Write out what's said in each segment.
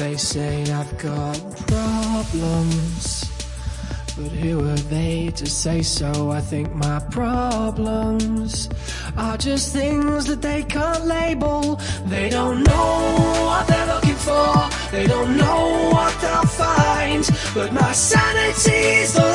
They say I've got problems. But who are they to say so? I think my problems are just things that they can't label. They don't know what they're looking for. They don't know what they'll find. But my sanity's the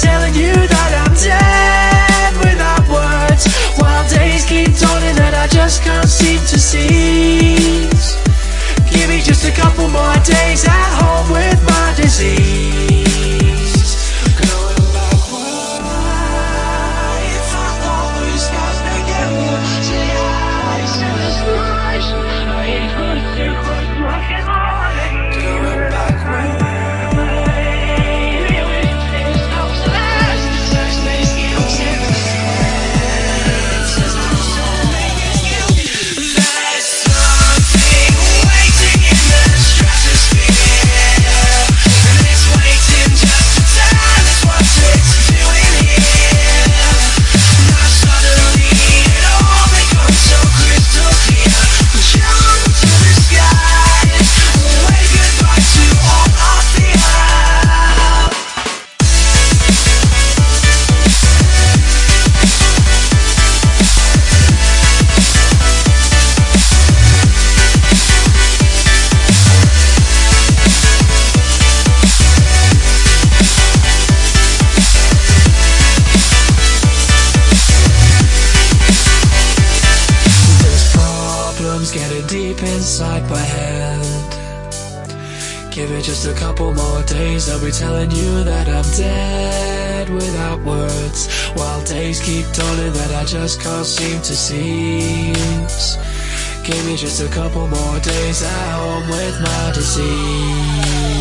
telling you that I'm dead without words. While days keep dawning that I just can't seem to seize. Give me just a couple more days at home with my disease. Inside my. Give it just a couple more days, I'll be telling you that I'm dead without words. While days keep dawning that I just can't seem to seize. Give me just a couple more days at home with my disease.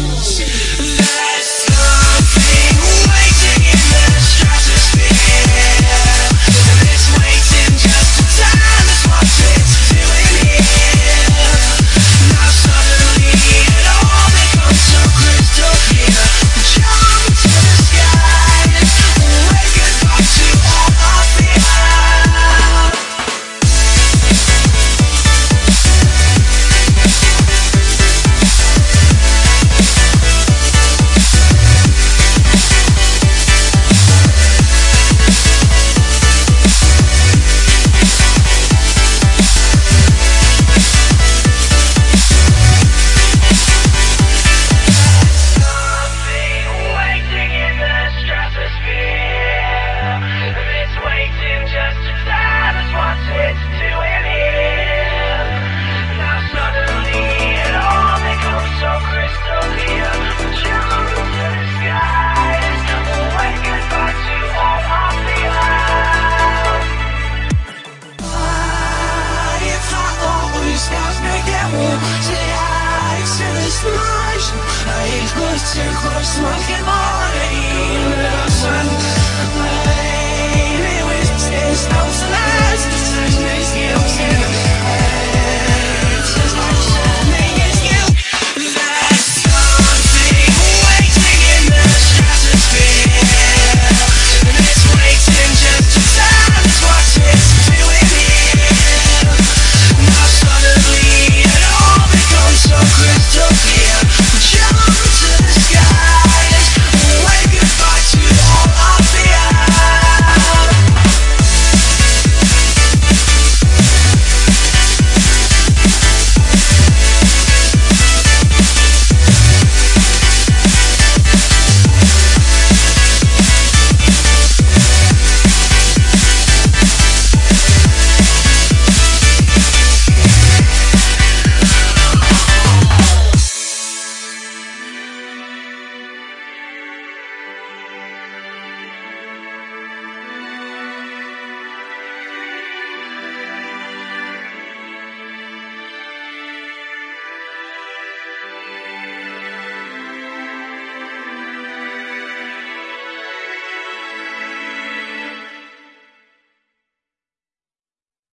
Still. I ain't close. The sun, baby, with his nose last. There's no skills in